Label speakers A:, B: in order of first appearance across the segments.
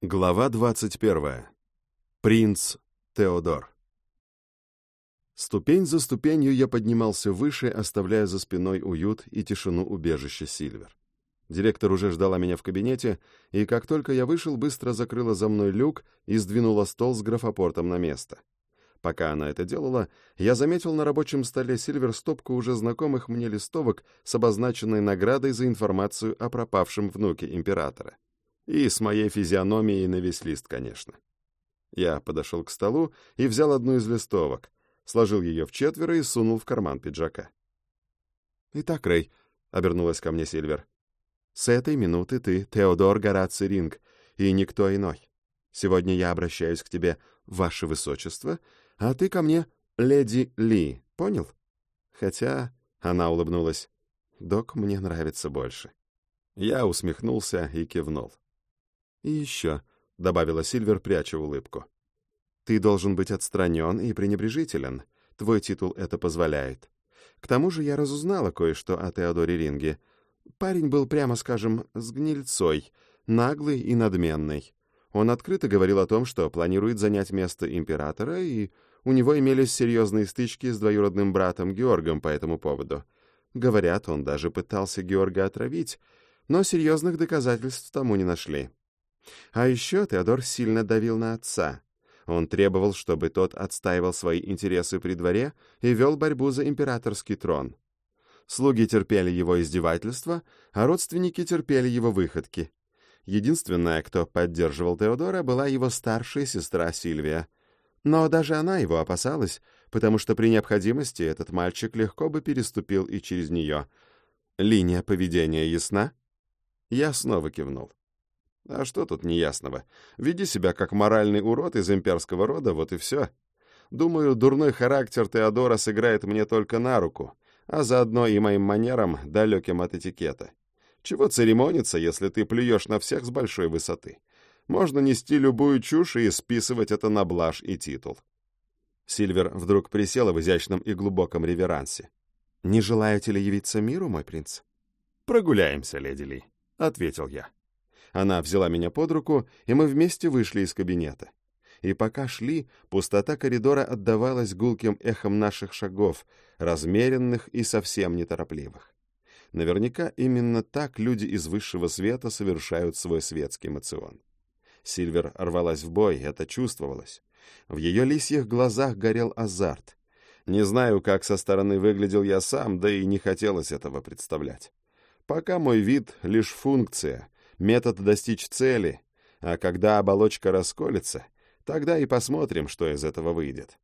A: Глава 21. Принц Теодор. Ступень за ступенью я поднимался выше, оставляя за спиной уют и тишину убежища Сильвер. Директор уже ждала меня в кабинете, и как только я вышел, быстро закрыла за мной люк и сдвинула стол с графопортом на место. Пока она это делала, я заметил на рабочем столе Сильвер стопку уже знакомых мне листовок с обозначенной наградой за информацию о пропавшем внуке императора. И с моей физиономией на весь лист, конечно. Я подошел к столу и взял одну из листовок, сложил ее в четверо и сунул в карман пиджака. «Итак, Рэй», — обернулась ко мне Сильвер, — «с этой минуты ты Теодор Гораций Ринг, и никто иной. Сегодня я обращаюсь к тебе, ваше высочество, а ты ко мне, леди Ли, понял? Хотя, — она улыбнулась, — док мне нравится больше». Я усмехнулся и кивнул. «И еще», — добавила Сильвер, пряча улыбку. «Ты должен быть отстранен и пренебрежителен. Твой титул это позволяет. К тому же я разузнала кое-что о Теодоре Ринге. Парень был, прямо скажем, с гнильцой, наглый и надменный. Он открыто говорил о том, что планирует занять место императора, и у него имелись серьезные стычки с двоюродным братом Георгом по этому поводу. Говорят, он даже пытался Георга отравить, но серьезных доказательств тому не нашли. А еще Теодор сильно давил на отца. Он требовал, чтобы тот отстаивал свои интересы при дворе и вел борьбу за императорский трон. Слуги терпели его издевательства, а родственники терпели его выходки. Единственная, кто поддерживал Теодора, была его старшая сестра Сильвия. Но даже она его опасалась, потому что при необходимости этот мальчик легко бы переступил и через нее. Линия поведения ясна? Я снова кивнул. А что тут неясного? Веди себя как моральный урод из имперского рода, вот и все. Думаю, дурной характер Теодора сыграет мне только на руку, а заодно и моим манерам, далеким от этикета. Чего церемониться, если ты плюешь на всех с большой высоты? Можно нести любую чушь и списывать это на блажь и титул. Сильвер вдруг присела в изящном и глубоком реверансе. «Не желаете ли явиться миру, мой принц?» «Прогуляемся, леди Ли», — ответил я. Она взяла меня под руку, и мы вместе вышли из кабинета. И пока шли, пустота коридора отдавалась гулким эхом наших шагов, размеренных и совсем неторопливых. Наверняка именно так люди из высшего света совершают свой светский мацион. Сильвер рвалась в бой, это чувствовалось. В ее лисьих глазах горел азарт. Не знаю, как со стороны выглядел я сам, да и не хотелось этого представлять. Пока мой вид — лишь функция, метод достичь цели, а когда оболочка расколется, тогда и посмотрим, что из этого выйдет.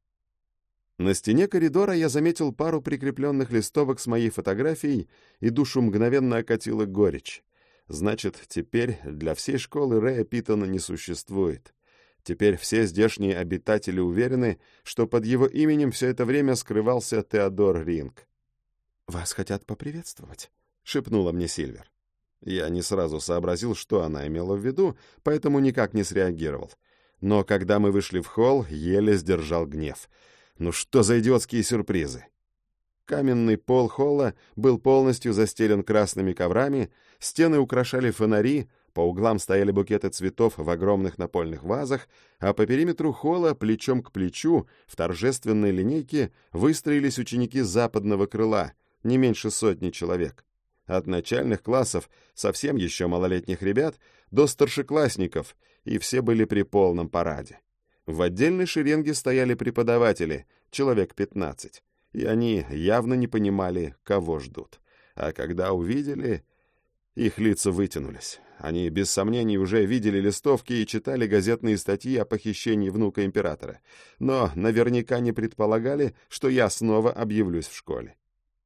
A: На стене коридора я заметил пару прикрепленных листовок с моей фотографией, и душу мгновенно окатила горечь. Значит, теперь для всей школы Рэя Питона не существует. Теперь все здешние обитатели уверены, что под его именем все это время скрывался Теодор Ринг. «Вас хотят поприветствовать», — шепнула мне Сильвер. Я не сразу сообразил, что она имела в виду, поэтому никак не среагировал. Но когда мы вышли в холл, еле сдержал гнев. Ну что за идиотские сюрпризы? Каменный пол холла был полностью застелен красными коврами, стены украшали фонари, по углам стояли букеты цветов в огромных напольных вазах, а по периметру холла, плечом к плечу, в торжественной линейке выстроились ученики западного крыла, не меньше сотни человек от начальных классов, совсем еще малолетних ребят, до старшеклассников, и все были при полном параде. В отдельной шеренге стояли преподаватели, человек 15, и они явно не понимали, кого ждут. А когда увидели, их лица вытянулись. Они, без сомнений, уже видели листовки и читали газетные статьи о похищении внука императора, но наверняка не предполагали, что я снова объявлюсь в школе.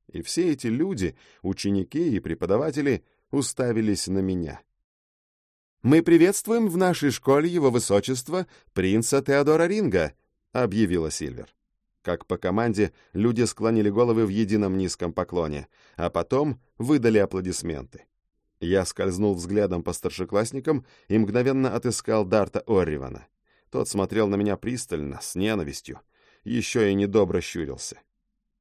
A: И все эти люди, ученики и преподаватели, уставились на меня. «Мы приветствуем в нашей школе его высочество принца Теодора Ринга», — объявила Сильвер. Как по команде, люди склонили головы в едином низком поклоне, а потом выдали аплодисменты. Я скользнул взглядом по старшеклассникам и мгновенно отыскал Дарта Орривана. Тот смотрел на меня пристально, с ненавистью, еще и недобро щурился.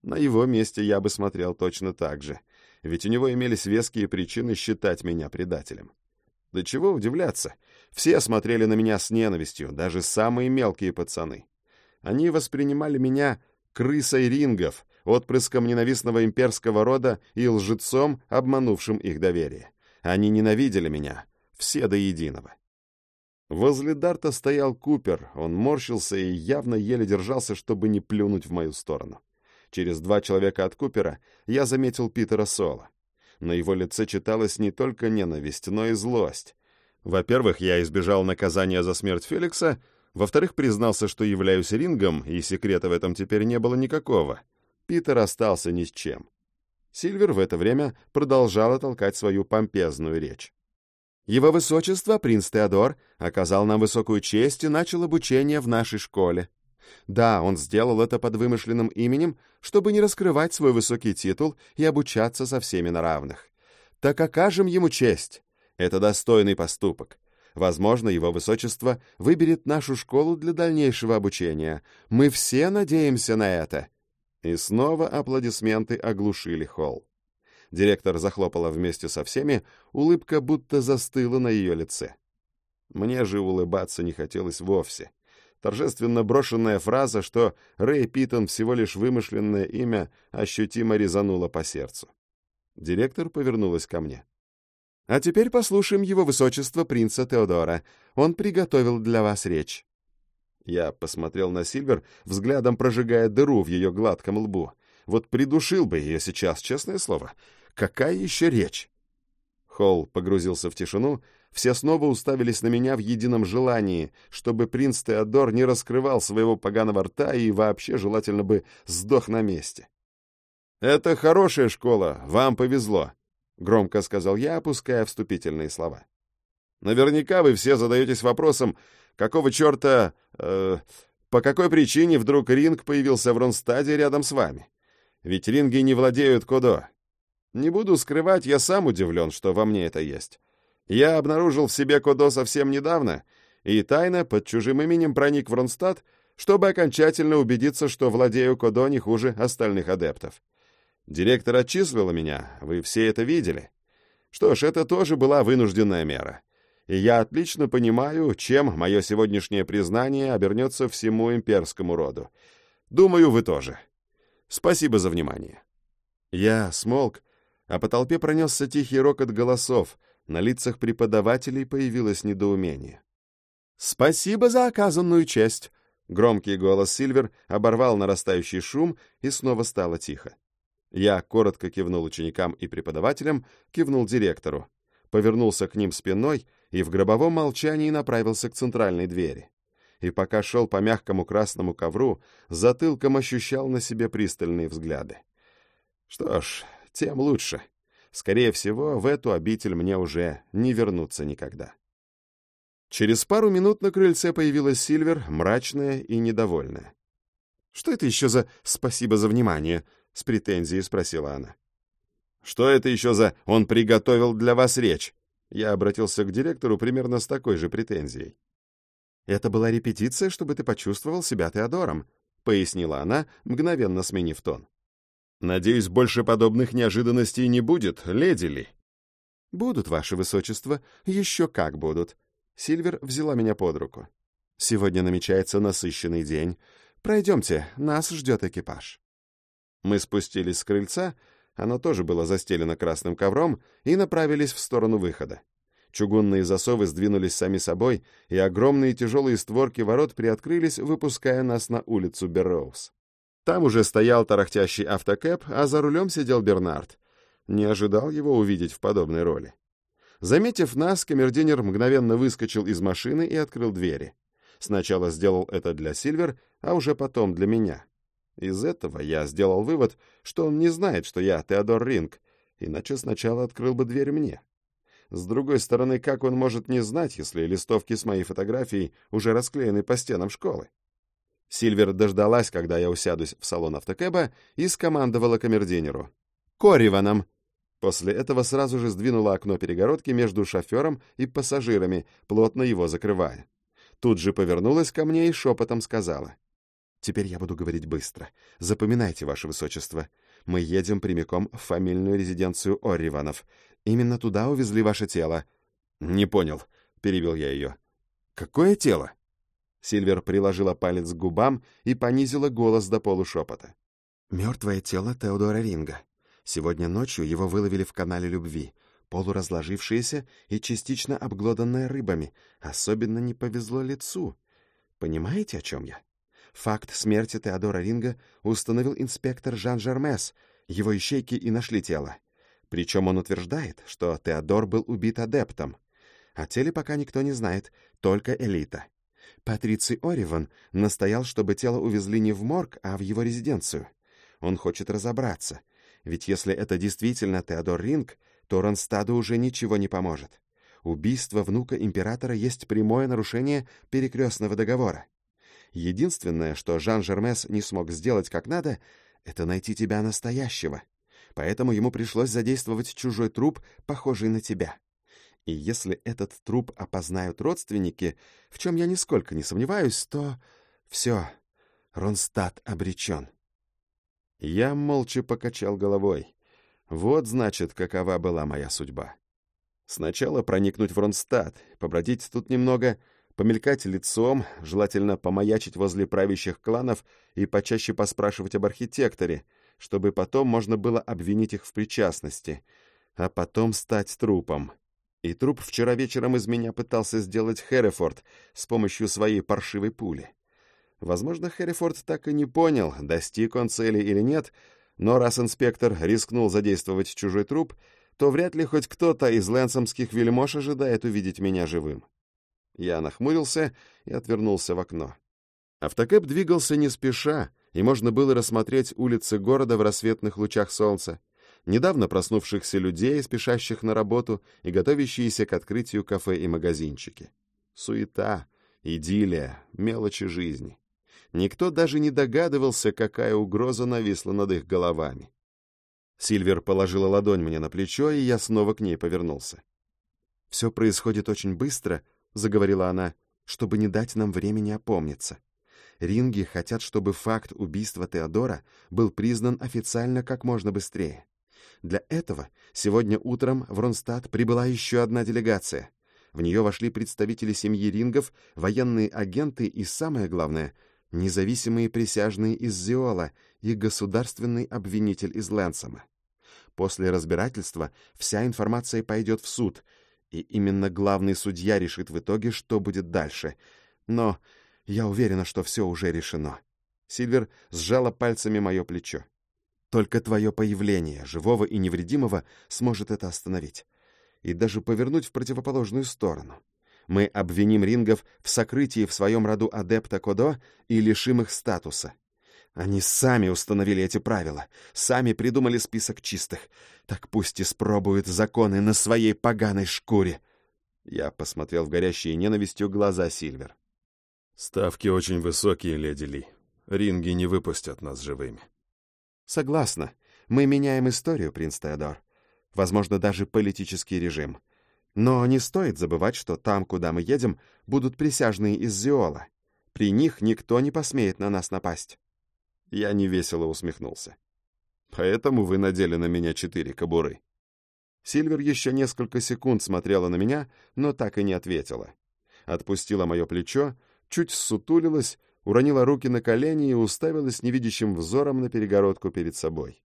A: На его месте я бы смотрел точно так же, ведь у него имелись веские причины считать меня предателем. Да чего удивляться. Все смотрели на меня с ненавистью, даже самые мелкие пацаны. Они воспринимали меня крысой рингов, отпрыском ненавистного имперского рода и лжецом, обманувшим их доверие. Они ненавидели меня, все до единого. Возле Дарта стоял Купер, он морщился и явно еле держался, чтобы не плюнуть в мою сторону. Через два человека от Купера я заметил Питера Соло. На его лице читалась не только ненависть, но и злость. Во-первых, я избежал наказания за смерть Феликса, во-вторых, признался, что являюсь рингом, и секрета в этом теперь не было никакого. Питер остался ни с чем. Сильвер в это время продолжала толкать свою помпезную речь. Его Высочество, принц Теодор, оказал нам высокую честь и начал обучение в нашей школе. Да, он сделал это под вымышленным именем, чтобы не раскрывать свой высокий титул и обучаться со всеми на равных. Так окажем ему честь. Это достойный поступок. Возможно, его высочество выберет нашу школу для дальнейшего обучения. Мы все надеемся на это. И снова аплодисменты оглушили холл. Директор захлопала вместе со всеми, улыбка будто застыла на ее лице. Мне же улыбаться не хотелось вовсе. Торжественно брошенная фраза, что Рэй Питон всего лишь вымышленное имя, ощутимо резанула по сердцу. Директор повернулась ко мне. «А теперь послушаем его высочество принца Теодора. Он приготовил для вас речь». Я посмотрел на Сильвер, взглядом прожигая дыру в ее гладком лбу. Вот придушил бы ее сейчас, честное слово. Какая еще речь? Холл погрузился в тишину, все снова уставились на меня в едином желании, чтобы принц Теодор не раскрывал своего поганого рта и вообще желательно бы сдох на месте. «Это хорошая школа, вам повезло», — громко сказал я, опуская вступительные слова. «Наверняка вы все задаетесь вопросом, какого черта... Э, по какой причине вдруг ринг появился в Ронстаде рядом с вами? Ведь ринги не владеют Кодо. Не буду скрывать, я сам удивлен, что во мне это есть. Я обнаружил в себе Кодо совсем недавно и тайно под чужим именем проник в Ронстад, чтобы окончательно убедиться, что владею Кодо не хуже остальных адептов. Директор отчислила меня, вы все это видели. Что ж, это тоже была вынужденная мера. И я отлично понимаю, чем мое сегодняшнее признание обернется всему имперскому роду. Думаю, вы тоже. Спасибо за внимание. Я смолк, а по толпе пронесся тихий рокот голосов, на лицах преподавателей появилось недоумение. «Спасибо за оказанную честь!» Громкий голос Сильвер оборвал нарастающий шум, и снова стало тихо. Я коротко кивнул ученикам и преподавателям, кивнул директору, повернулся к ним спиной и в гробовом молчании направился к центральной двери. И пока шел по мягкому красному ковру, затылком ощущал на себе пристальные взгляды. Что ж, тем лучше. Скорее всего, в эту обитель мне уже не вернуться никогда. Через пару минут на крыльце появилась Сильвер, мрачная и недовольная. «Что это еще за «спасибо за внимание»?» — с претензией спросила она. «Что это еще за «он приготовил для вас речь»?» Я обратился к директору примерно с такой же претензией. «Это была репетиция, чтобы ты почувствовал себя Теодором», — пояснила она, мгновенно сменив тон. Надеюсь, больше подобных неожиданностей не будет, леди Ли. Будут, ваше высочество, еще как будут. Сильвер взяла меня под руку. Сегодня намечается насыщенный день. Пройдемте, нас ждет экипаж. Мы спустились с крыльца, оно тоже было застелено красным ковром, и направились в сторону выхода. Чугунные засовы сдвинулись сами собой, и огромные тяжелые створки ворот приоткрылись, выпуская нас на улицу Берроуз. Там уже стоял тарахтящий автокэп, а за рулем сидел Бернард. Не ожидал его увидеть в подобной роли. Заметив нас, камердинер мгновенно выскочил из машины и открыл двери. Сначала сделал это для Сильвер, а уже потом для меня. Из этого я сделал вывод, что он не знает, что я Теодор Ринг, иначе сначала открыл бы дверь мне. С другой стороны, как он может не знать, если листовки с моей фотографией уже расклеены по стенам школы? Сильвер дождалась, когда я усядусь в салон автокэба, и скомандовала камердинеру. «Кориваном!» После этого сразу же сдвинула окно перегородки между шофером и пассажирами, плотно его закрывая. Тут же повернулась ко мне и шепотом сказала. «Теперь я буду говорить быстро. Запоминайте, ваше высочество. Мы едем прямиком в фамильную резиденцию Орриванов. Именно туда увезли ваше тело. «Не понял», — перебил я ее. «Какое тело?» Сильвер приложила палец к губам и понизила голос до полушепота. «Мертвое тело Теодора Ринга. Сегодня ночью его выловили в канале любви, полуразложившееся и частично обглоданное рыбами. Особенно не повезло лицу. Понимаете, о чем я? Факт смерти Теодора Ринга установил инспектор Жан Жермес. Его ищейки и нашли тело. Причем он утверждает, что Теодор был убит адептом. О теле пока никто не знает, только элита. Патриций Ориван настоял, чтобы тело увезли не в морг, а в его резиденцию. Он хочет разобраться. Ведь если это действительно Теодор Ринг, то Ронстаду уже ничего не поможет. Убийство внука императора есть прямое нарушение перекрестного договора. Единственное, что Жан Жермес не смог сделать как надо, это найти тебя настоящего. Поэтому ему пришлось задействовать чужой труп, похожий на тебя. И если этот труп опознают родственники, в чем я нисколько не сомневаюсь, то все, Ронстадт обречен. Я молча покачал головой. Вот, значит, какова была моя судьба. Сначала проникнуть в Ронстадт, побродить тут немного, помелькать лицом, желательно помаячить возле правящих кланов и почаще поспрашивать об архитекторе, чтобы потом можно было обвинить их в причастности, а потом стать трупом. И труп вчера вечером из меня пытался сделать Херрифорд с помощью своей паршивой пули. Возможно, Херрифорд так и не понял, достиг он цели или нет, но раз инспектор рискнул задействовать чужой труп, то вряд ли хоть кто-то из лэнсомских вельмож ожидает увидеть меня живым. Я нахмурился и отвернулся в окно. Автокэп двигался не спеша, и можно было рассмотреть улицы города в рассветных лучах солнца, недавно проснувшихся людей, спешащих на работу и готовящиеся к открытию кафе и магазинчики. Суета, идиллия, мелочи жизни. Никто даже не догадывался, какая угроза нависла над их головами. Сильвер положила ладонь мне на плечо, и я снова к ней повернулся. «Все происходит очень быстро», — заговорила она, — «чтобы не дать нам времени опомниться. Ринги хотят, чтобы факт убийства Теодора был признан официально как можно быстрее. Для этого сегодня утром в Ронстадт прибыла еще одна делегация. В нее вошли представители семьи Рингов, военные агенты и, самое главное, независимые присяжные из Зиола и государственный обвинитель из Лэнсома. После разбирательства вся информация пойдет в суд, и именно главный судья решит в итоге, что будет дальше. Но я уверена, что все уже решено. Сильвер сжала пальцами мое плечо. Только твое появление, живого и невредимого, сможет это остановить. И даже повернуть в противоположную сторону. Мы обвиним рингов в сокрытии в своем роду адепта Кодо и лишим их статуса. Они сами установили эти правила, сами придумали список чистых. Так пусть испробуют законы на своей поганой шкуре. Я посмотрел в горящие ненавистью глаза Сильвер. «Ставки очень высокие, леди Ли. Ринги не выпустят нас живыми». «Согласна. Мы меняем историю, принц Теодор. Возможно, даже политический режим. Но не стоит забывать, что там, куда мы едем, будут присяжные из Зиола. При них никто не посмеет на нас напасть». Я невесело усмехнулся. «Поэтому вы надели на меня четыре кобуры». Сильвер еще несколько секунд смотрела на меня, но так и не ответила. Отпустила мое плечо, чуть ссутулилась, уронила руки на колени и уставилась невидящим взором на перегородку перед собой.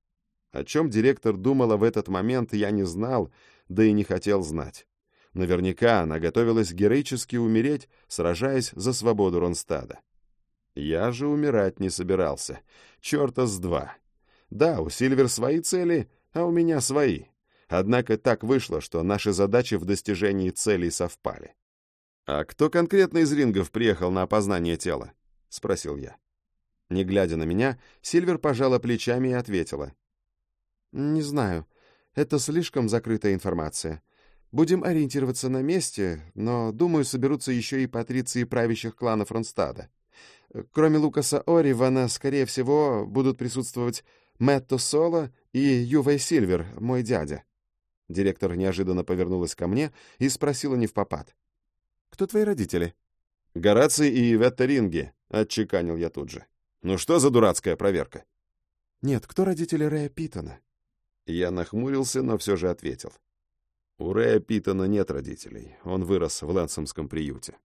A: О чем директор думала в этот момент, я не знал, да и не хотел знать. Наверняка она готовилась героически умереть, сражаясь за свободу Ронстада. Я же умирать не собирался. Черта с два. Да, у Сильвер свои цели, а у меня свои. Однако так вышло, что наши задачи в достижении целей совпали. «А кто конкретно из рингов приехал на опознание тела?» — спросил я. Не глядя на меня, Сильвер пожала плечами и ответила. «Не знаю. Это слишком закрытая информация. Будем ориентироваться на месте, но, думаю, соберутся еще и патриции правящих кланов Ронстада. Кроме Лукаса Оривана, скорее всего, будут присутствовать Мэтто Соло и Ювей Сильвер, мой дядя». Директор неожиданно повернулась ко мне и спросила не в попад. «Кто твои родители?» «Гораций и Иветта Ринги», — отчеканил я тут же. «Ну что за дурацкая проверка?» «Нет, кто родители Рэя Питона?» Я нахмурился, но все же ответил. У Рэя Питона нет родителей. Он вырос в Лэнсомском приюте.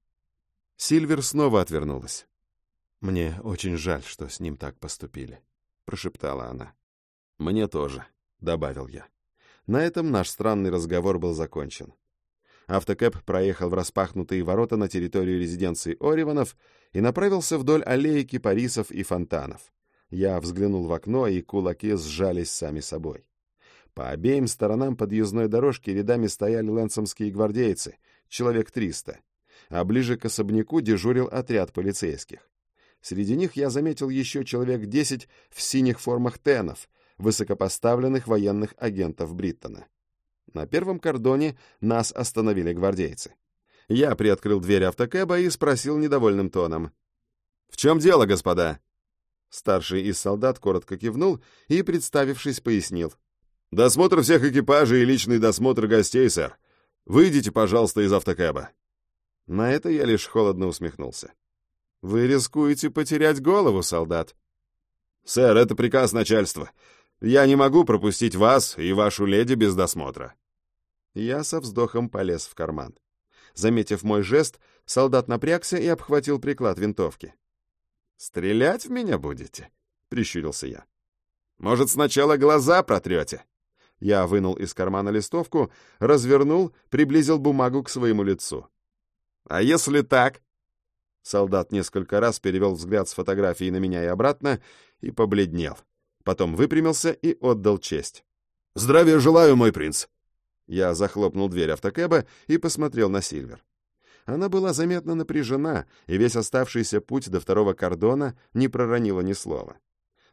A: Сильвер снова отвернулась. «Мне очень жаль, что с ним так поступили», — прошептала она. «Мне тоже», — добавил я. На этом наш странный разговор был закончен. Автокэп проехал в распахнутые ворота на территорию резиденции Ориванов и направился вдоль аллеи кипарисов и фонтанов. Я взглянул в окно, и кулаки сжались сами собой. По обеим сторонам подъездной дорожки рядами стояли лэнсомские гвардейцы, человек триста, а ближе к особняку дежурил отряд полицейских. Среди них я заметил еще человек десять в синих формах тенов, высокопоставленных военных агентов Бриттона. На первом кордоне нас остановили гвардейцы. Я приоткрыл дверь автокэба и спросил недовольным тоном. «В чем дело, господа?» Старший из солдат коротко кивнул и, представившись, пояснил. «Досмотр всех экипажей и личный досмотр гостей, сэр. Выйдите, пожалуйста, из автокэба». На это я лишь холодно усмехнулся. «Вы рискуете потерять голову, солдат». «Сэр, это приказ начальства. Я не могу пропустить вас и вашу леди без досмотра». Я со вздохом полез в карман. Заметив мой жест, солдат напрягся и обхватил приклад винтовки. «Стрелять в меня будете?» — прищурился я. «Может, сначала глаза протрете?» Я вынул из кармана листовку, развернул, приблизил бумагу к своему лицу. «А если так?» Солдат несколько раз перевел взгляд с фотографии на меня и обратно и побледнел. Потом выпрямился и отдал честь. «Здравия желаю, мой принц!» Я захлопнул дверь автокэба и посмотрел на Сильвер. Она была заметно напряжена, и весь оставшийся путь до второго кордона не проронила ни слова.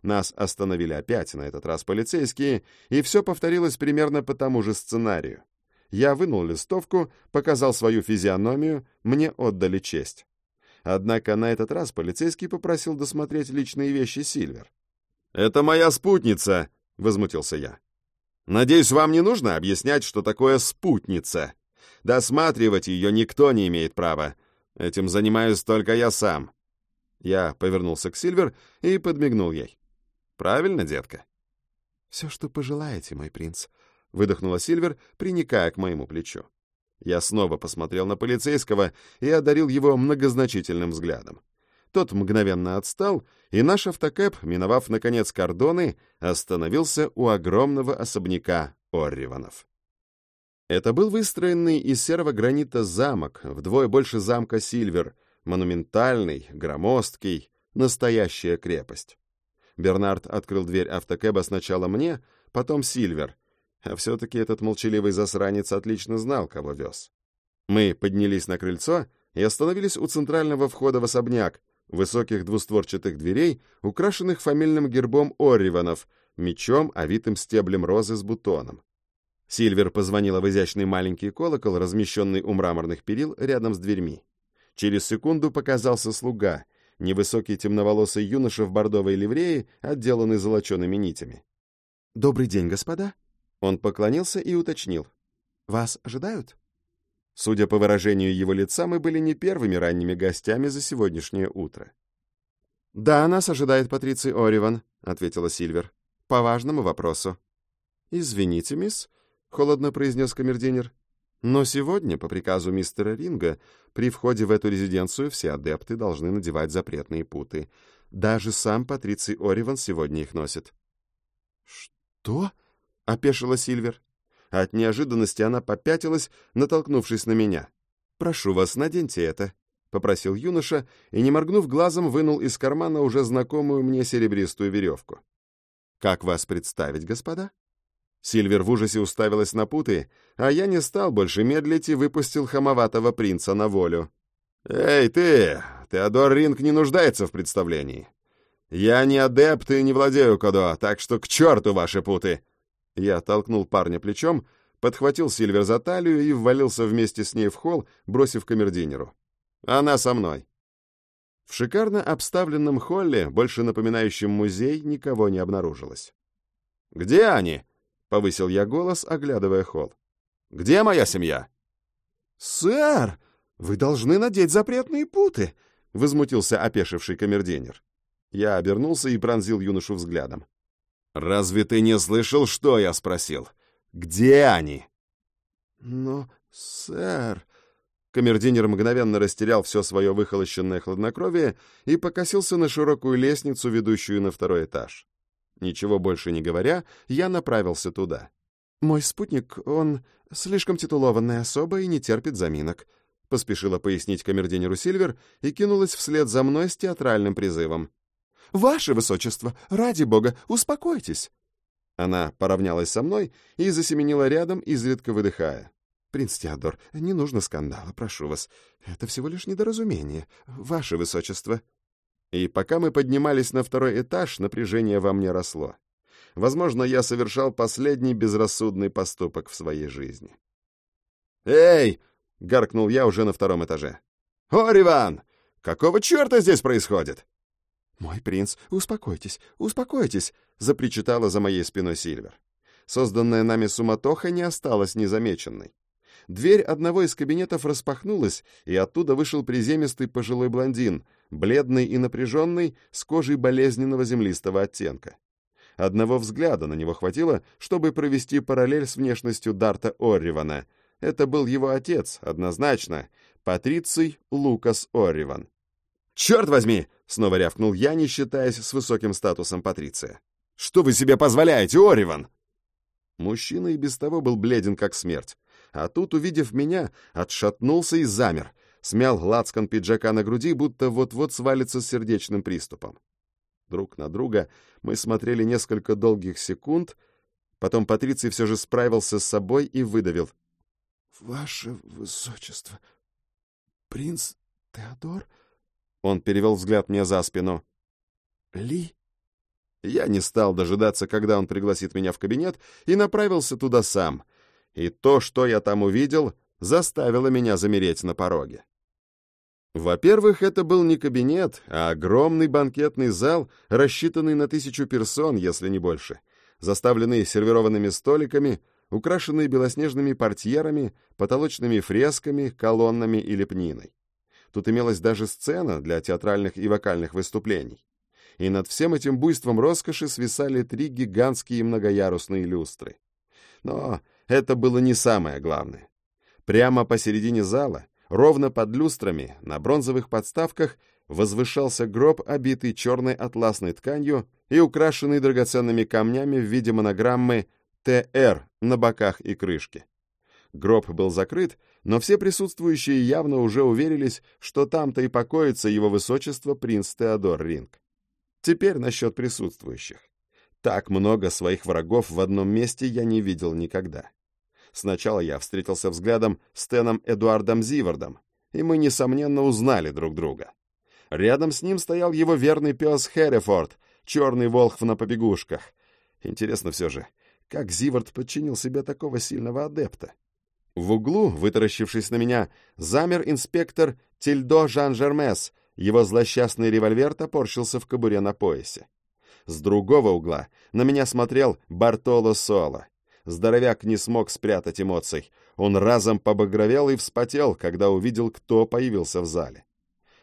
A: Нас остановили опять, на этот раз полицейские, и все повторилось примерно по тому же сценарию. Я вынул листовку, показал свою физиономию, мне отдали честь. Однако на этот раз полицейский попросил досмотреть личные вещи Сильвер. «Это моя спутница!» — возмутился я. «Надеюсь, вам не нужно объяснять, что такое спутница?» Досматривать ее никто не имеет права. Этим занимаюсь только я сам. Я повернулся к Сильвер и подмигнул ей. «Правильно, детка?» «Все, что пожелаете, мой принц», — выдохнула Сильвер, приникая к моему плечу. Я снова посмотрел на полицейского и одарил его многозначительным взглядом. Тот мгновенно отстал, и наш автокэп, миновав, наконец, кордоны, остановился у огромного особняка Орриванов. Это был выстроенный из серого гранита замок, вдвое больше замка Сильвер, монументальный, громоздкий, настоящая крепость. Бернард открыл дверь автокэба сначала мне, потом Сильвер, а все-таки этот молчаливый засранец отлично знал, кого вез. Мы поднялись на крыльцо и остановились у центрального входа в особняк, высоких двустворчатых дверей, украшенных фамильным гербом Орриванов, мечом, овитым стеблем розы с бутоном. Сильвер позвонила в изящный маленький колокол, размещенный у мраморных перил рядом с дверьми. Через секунду показался слуга, невысокий темноволосый юноша в бордовой ливрее, отделанный золочеными нитями. «Добрый день, господа!» Он поклонился и уточнил. «Вас ожидают?» Судя по выражению его лица, мы были не первыми ранними гостями за сегодняшнее утро. «Да, нас ожидает Патриций Ориван», — ответила Сильвер. «По важному вопросу». «Извините, мисс, холодно произнес камердинер. Но сегодня, по приказу мистера Ринга, при входе в эту резиденцию все адепты должны надевать запретные путы. Даже сам Патриций Ориван сегодня их носит. «Что?» — опешила Сильвер. От неожиданности она попятилась, натолкнувшись на меня. «Прошу вас, наденьте это», — попросил юноша и, не моргнув глазом, вынул из кармана уже знакомую мне серебристую веревку. «Как вас представить, господа?» Сильвер в ужасе уставилась на путы, а я не стал больше медлить и выпустил хамоватого принца на волю. «Эй, ты! Теодор Ринг не нуждается в представлении. Я не адепт и не владею кодо, так что к черту ваши путы!» Я толкнул парня плечом, подхватил Сильвер за талию и ввалился вместе с ней в холл, бросив камердинеру. «Она со мной!» В шикарно обставленном холле, больше напоминающем музей, никого не обнаружилось. «Где они?» повысил я голос, оглядывая холл. «Где моя семья?» «Сэр, вы должны надеть запретные путы!» — возмутился опешивший камердинер. Я обернулся и пронзил юношу взглядом. «Разве ты не слышал, что я спросил? Где они?» «Но, сэр...» Камердинер мгновенно растерял все свое выхолощенное хладнокровие и покосился на широкую лестницу, ведущую на второй этаж. Ничего больше не говоря, я направился туда. «Мой спутник, он слишком титулованная особа и не терпит заминок», поспешила пояснить камердинеру Сильвер и кинулась вслед за мной с театральным призывом. «Ваше высочество, ради бога, успокойтесь!» Она поравнялась со мной и засеменила рядом, изредка выдыхая. «Принц Теодор, не нужно скандала, прошу вас. Это всего лишь недоразумение. Ваше высочество». И пока мы поднимались на второй этаж, напряжение во мне росло. Возможно, я совершал последний безрассудный поступок в своей жизни. «Эй!» — гаркнул я уже на втором этаже. «Ориван! Какого черта здесь происходит?» «Мой принц, успокойтесь, успокойтесь!» — запричитала за моей спиной Сильвер. Созданная нами суматоха не осталась незамеченной. Дверь одного из кабинетов распахнулась, и оттуда вышел приземистый пожилой блондин, бледный и напряженный, с кожей болезненного землистого оттенка. Одного взгляда на него хватило, чтобы провести параллель с внешностью Дарта Орривана. Это был его отец, однозначно, Патриций Лукас Орриван. «Черт возьми!» — снова рявкнул я, не считаясь с высоким статусом Патриция. «Что вы себе позволяете, Орриван?» Мужчина и без того был бледен, как смерть а тут, увидев меня, отшатнулся и замер, смял лацкан пиджака на груди, будто вот-вот свалится с сердечным приступом. Друг на друга мы смотрели несколько долгих секунд, потом Патриций все же справился с собой и выдавил. — Ваше Высочество, принц Теодор? Он перевел взгляд мне за спину. — Ли? Я не стал дожидаться, когда он пригласит меня в кабинет, и направился туда сам — и то, что я там увидел, заставило меня замереть на пороге. Во-первых, это был не кабинет, а огромный банкетный зал, рассчитанный на тысячу персон, если не больше, заставленный сервированными столиками, украшенный белоснежными портьерами, потолочными фресками, колоннами и лепниной. Тут имелась даже сцена для театральных и вокальных выступлений. И над всем этим буйством роскоши свисали три гигантские многоярусные люстры. Но это было не самое главное. Прямо посередине зала, ровно под люстрами, на бронзовых подставках, возвышался гроб, обитый черной атласной тканью и украшенный драгоценными камнями в виде монограммы «ТР» на боках и крышке. Гроб был закрыт, но все присутствующие явно уже уверились, что там-то и покоится его высочество принц Теодор Ринг. Теперь насчет присутствующих. Так много своих врагов в одном месте я не видел никогда. Сначала я встретился взглядом с Теном Эдуардом Зивардом, и мы, несомненно, узнали друг друга. Рядом с ним стоял его верный пес Херрифорд, черный волхв на побегушках. Интересно все же, как Зивард подчинил себе такого сильного адепта? В углу, вытаращившись на меня, замер инспектор Тильдо Жан-Жермес, его злосчастный револьвер топорщился в кобуре на поясе. С другого угла на меня смотрел Бартоло Соло, Здоровяк не смог спрятать эмоций. Он разом побагровел и вспотел, когда увидел, кто появился в зале.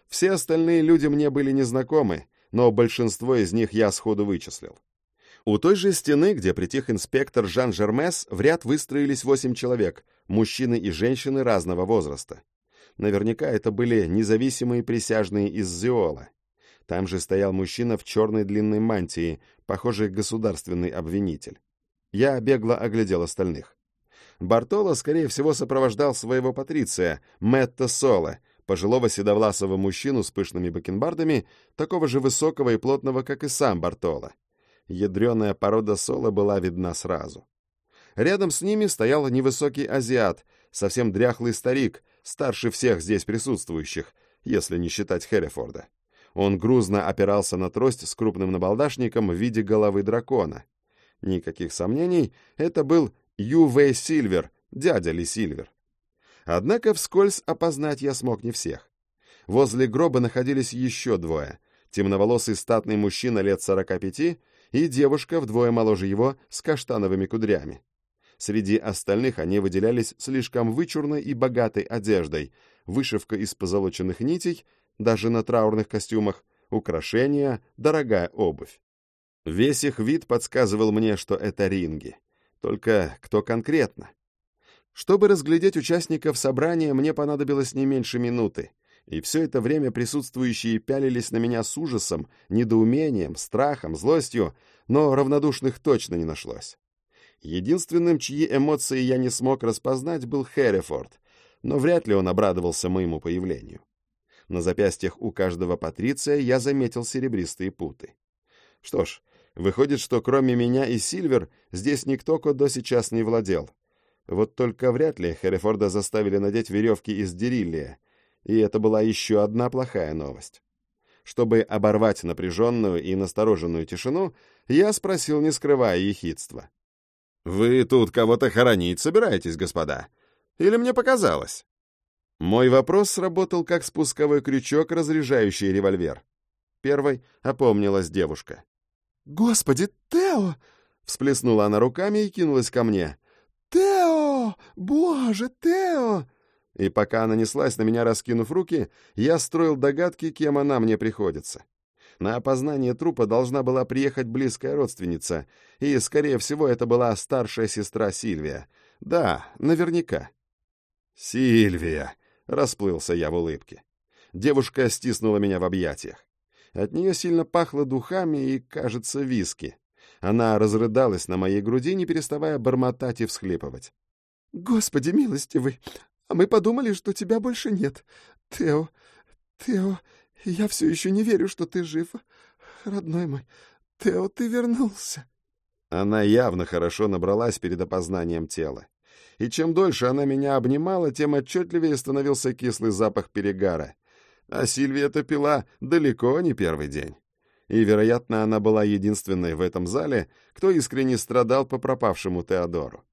A: Все остальные люди мне были незнакомы, но большинство из них я сходу вычислил. У той же стены, где притих инспектор Жан Жермес, в ряд выстроились восемь человек, мужчины и женщины разного возраста. Наверняка это были независимые присяжные из Зиола. Там же стоял мужчина в черной длинной мантии, похожий государственный обвинитель. Я бегло оглядел остальных. Бартоло, скорее всего, сопровождал своего патриция, Мэтта Соло, пожилого седовласого мужчину с пышными бакенбардами, такого же высокого и плотного, как и сам Бартоло. Ядреная порода Соло была видна сразу. Рядом с ними стоял невысокий азиат, совсем дряхлый старик, старше всех здесь присутствующих, если не считать Херрифорда. Он грузно опирался на трость с крупным набалдашником в виде головы дракона. Никаких сомнений, это был Ю.В. Сильвер, дядя Ли Сильвер. Однако вскользь опознать я смог не всех. Возле гроба находились еще двое. Темноволосый статный мужчина лет сорока пяти и девушка вдвое моложе его с каштановыми кудрями. Среди остальных они выделялись слишком вычурной и богатой одеждой, вышивка из позолоченных нитей, даже на траурных костюмах, украшения, дорогая обувь. Весь их вид подсказывал мне, что это ринги. Только кто конкретно? Чтобы разглядеть участников собрания, мне понадобилось не меньше минуты, и все это время присутствующие пялились на меня с ужасом, недоумением, страхом, злостью, но равнодушных точно не нашлось. Единственным, чьи эмоции я не смог распознать, был Хэррифорд, но вряд ли он обрадовался моему появлению. На запястьях у каждого патриция я заметил серебристые путы. Что ж, выходит, что кроме меня и Сильвер здесь никто Кодо сейчас не владел. Вот только вряд ли Хэррифорда заставили надеть веревки из дериллия, и это была еще одна плохая новость. Чтобы оборвать напряженную и настороженную тишину, я спросил, не скрывая ехидства. «Вы тут кого-то хоронить собираетесь, господа? Или мне показалось?» Мой вопрос сработал как спусковой крючок, разряжающий револьвер. Первой опомнилась девушка.
B: «Господи, Тео!» — всплеснула она руками и кинулась ко мне. «Тео! Боже, Тео!»
A: И пока она неслась на меня, раскинув руки, я строил догадки, кем она мне приходится. На опознание трупа должна была приехать близкая родственница, и, скорее всего, это была старшая сестра Сильвия. Да, наверняка. «Сильвия!» — расплылся я в улыбке. Девушка стиснула меня в объятиях. От нее сильно пахло духами и, кажется, виски. Она разрыдалась на моей груди, не переставая бормотать и всхлипывать.
B: «Господи милостивый! А мы подумали, что тебя больше нет. Тео, Тео, я все еще не верю, что ты жив. Родной мой, Тео, ты вернулся.
A: Она явно хорошо набралась перед опознанием тела. И чем дольше она меня обнимала, тем отчетливее становился кислый запах перегара. А Сильвия это пила далеко не первый день. И, вероятно, она была единственной в этом зале, кто искренне страдал по пропавшему Теодору.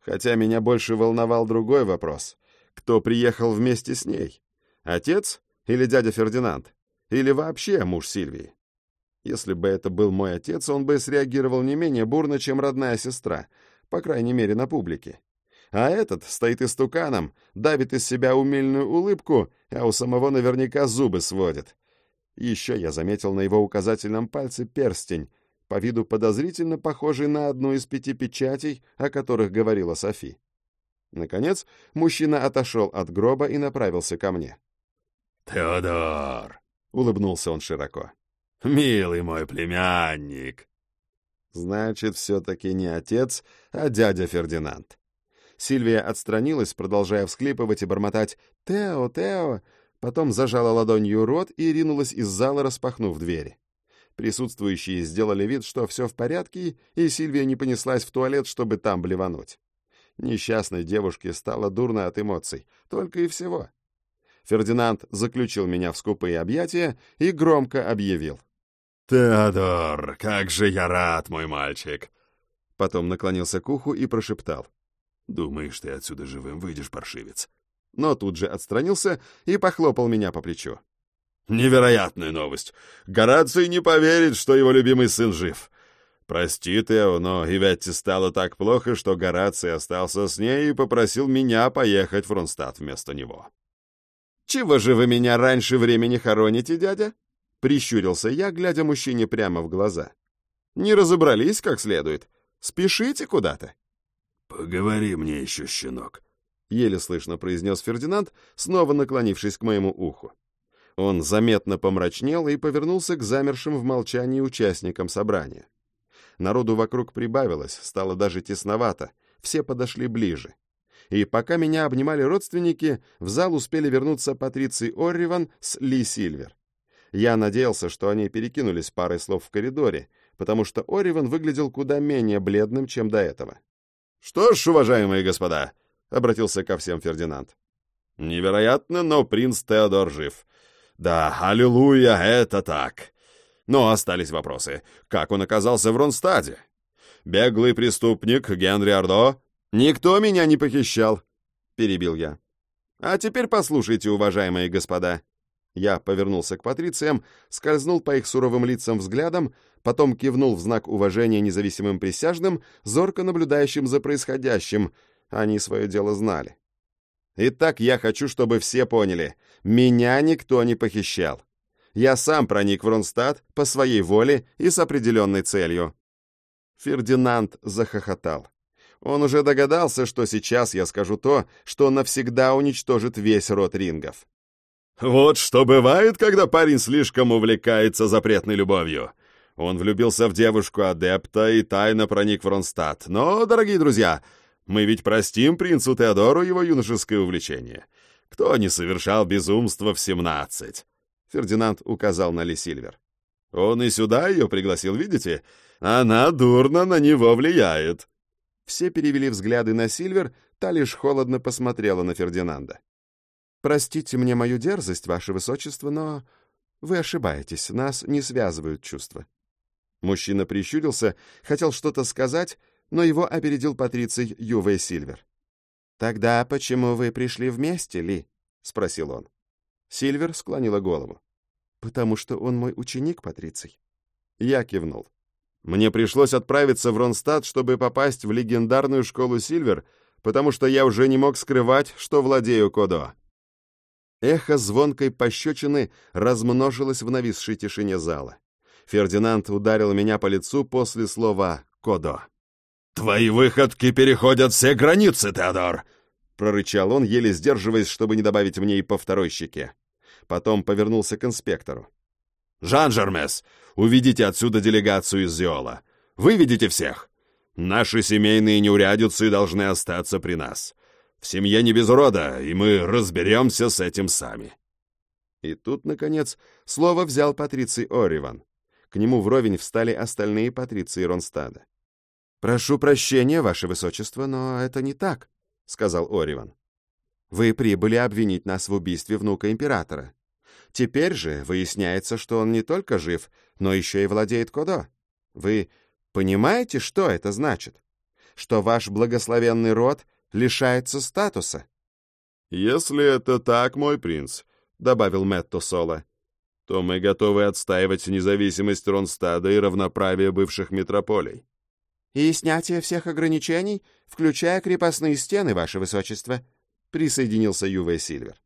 A: Хотя меня больше волновал другой вопрос. Кто приехал вместе с ней? Отец или дядя Фердинанд? Или вообще муж Сильвии? Если бы это был мой отец, он бы среагировал не менее бурно, чем родная сестра, по крайней мере, на публике. А этот стоит истуканом, давит из себя умильную улыбку, а у самого наверняка зубы сводит. Еще я заметил на его указательном пальце перстень, по виду подозрительно похожий на одну из пяти печатей, о которых говорила Софи. Наконец, мужчина отошел от гроба и направился ко мне.
C: «Теодор!» — улыбнулся он широко.
A: «Милый мой племянник!» Значит, все-таки не отец, а дядя Фердинанд. Сильвия отстранилась, продолжая всклипывать и бормотать «Тео, Тео!», потом зажала ладонью рот и ринулась из зала, распахнув двери. Присутствующие сделали вид, что все в порядке, и Сильвия не понеслась в туалет, чтобы там блевануть. Несчастной девушке стало дурно от эмоций, только и всего. Фердинанд заключил меня в скупые объятия и громко объявил.
C: «Теодор, как же я рад, мой мальчик!»
A: Потом наклонился к уху и прошептал.
C: «Думаешь, ты отсюда живым выйдешь, паршивец?»
A: Но тут же отстранился и похлопал меня по плечу.
C: «Невероятная новость! Гораций не поверит, что его любимый сын жив. Прости, Тео, но Иветте стало так плохо, что Гораций остался с ней и попросил меня поехать в Ронстадт вместо него».
A: «Чего же вы меня раньше времени хороните, дядя?» Прищурился я, глядя мужчине прямо в глаза. «Не разобрались как следует. Спешите куда-то».
C: «Поговори мне еще, щенок», —
A: еле слышно произнес Фердинанд, снова наклонившись к моему уху. Он заметно помрачнел и повернулся к замершим в молчании участникам собрания. Народу вокруг прибавилось, стало даже тесновато, все подошли ближе и пока меня обнимали родственники, в зал успели вернуться Патриций Орриван с Ли Сильвер. Я надеялся, что они перекинулись парой слов в коридоре, потому что Орриван выглядел куда менее бледным, чем до этого.
C: «Что ж, уважаемые господа», — обратился ко всем Фердинанд.
A: «Невероятно, но принц Теодор жив.
C: Да, аллилуйя, это так. Но остались вопросы. Как он оказался в Ронстаде? Беглый преступник Генри Ордо
A: «Никто меня не похищал», — перебил я. «А теперь послушайте, уважаемые господа». Я повернулся к патрициям, скользнул по их суровым лицам взглядом, потом кивнул в знак уважения независимым присяжным, зорко наблюдающим за происходящим. Они свое дело знали. Итак, я хочу, чтобы все поняли. Меня никто не похищал. Я сам проник в Ронстадт по своей воле и с определенной целью. Фердинанд захохотал. Он уже догадался, что сейчас я скажу то, что навсегда уничтожит весь род рингов.
C: Вот что бывает, когда парень слишком увлекается запретной любовью. Он влюбился в девушку-адепта и тайно проник в Ронстадт. Но, дорогие друзья, мы ведь простим принцу Теодору его юношеское увлечение. Кто не совершал безумства в семнадцать? Фердинанд указал на Ли Сильвер. Он и сюда ее пригласил, видите? Она дурно на него влияет.
A: Все перевели взгляды на Сильвер, та лишь холодно посмотрела на Фердинанда. «Простите мне мою дерзость, ваше высочество, но вы ошибаетесь, нас не связывают чувства». Мужчина прищурился, хотел что-то сказать, но его опередил патриций Ювей Сильвер. «Тогда почему вы пришли вместе, Ли?» — спросил он. Сильвер склонила голову. «Потому что он мой ученик, патриций». Я кивнул. Мне пришлось отправиться в Ронстадт, чтобы попасть в легендарную школу Сильвер, потому что я уже не мог скрывать, что владею Кодо. Эхо звонкой пощечины размножилось в нависшей тишине зала. Фердинанд ударил меня по лицу после слова «Кодо».
C: «Твои выходки переходят все границы, Теодор!»
A: — прорычал он, еле сдерживаясь, чтобы не добавить мне и по второй щеке. Потом повернулся к инспектору.
C: «Жан Жермес, уведите отсюда делегацию из Зиола. Выведите всех. Наши семейные неурядицы должны остаться при нас. В семье не без урода, и мы разберемся с этим сами».
A: И тут, наконец, слово взял Патриций Ориван. К нему вровень встали остальные патриции Ронстада. «Прошу прощения, ваше высочество, но это не так», — сказал Ориван. «Вы прибыли обвинить нас в убийстве внука императора. Теперь же выясняется, что он не только жив, но еще и владеет Кодо. Вы понимаете, что это значит? Что ваш благословенный род лишается статуса.
C: «Если это так, мой принц», — добавил Метто Соло, «то мы готовы отстаивать независимость Ронстада и равноправие бывших метрополий».
B: «И снятие всех ограничений, включая крепостные стены, ваше высочество», — присоединился Ювей Сильвер.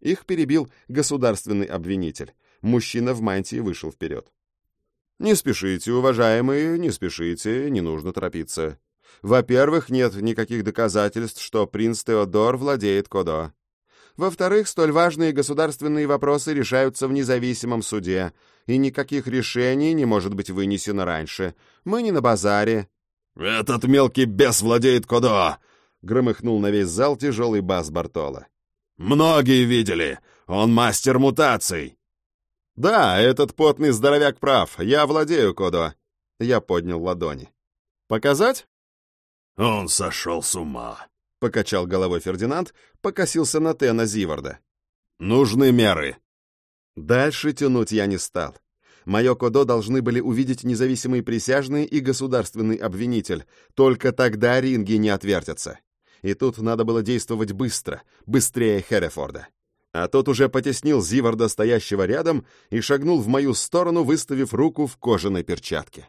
A: Их перебил государственный обвинитель. Мужчина в мантии вышел вперед. «Не спешите, уважаемые, не спешите, не нужно торопиться. Во-первых, нет никаких доказательств, что принц Теодор владеет Кодо. Во-вторых, столь важные государственные вопросы решаются в независимом суде, и никаких решений не может быть вынесено раньше. Мы не на базаре».
C: «Этот мелкий бес владеет Кодо!»
A: — громыхнул на весь зал тяжелый бас Бартола.
C: «Многие видели! Он мастер мутаций!»
A: «Да, этот потный здоровяк прав. Я владею Кодо». Я поднял ладони. «Показать?»
C: «Он сошел с ума», —
A: покачал головой Фердинанд, покосился на Тена Зиварда.
C: «Нужны меры».
A: Дальше тянуть я не стал. Мое Кодо должны были увидеть независимые присяжные и государственный обвинитель. Только тогда ринги не отвертятся. И тут надо было действовать быстро, быстрее Херефорда. А тот уже потеснил Зиварда, стоящего рядом, и шагнул в мою сторону, выставив руку в кожаной перчатке.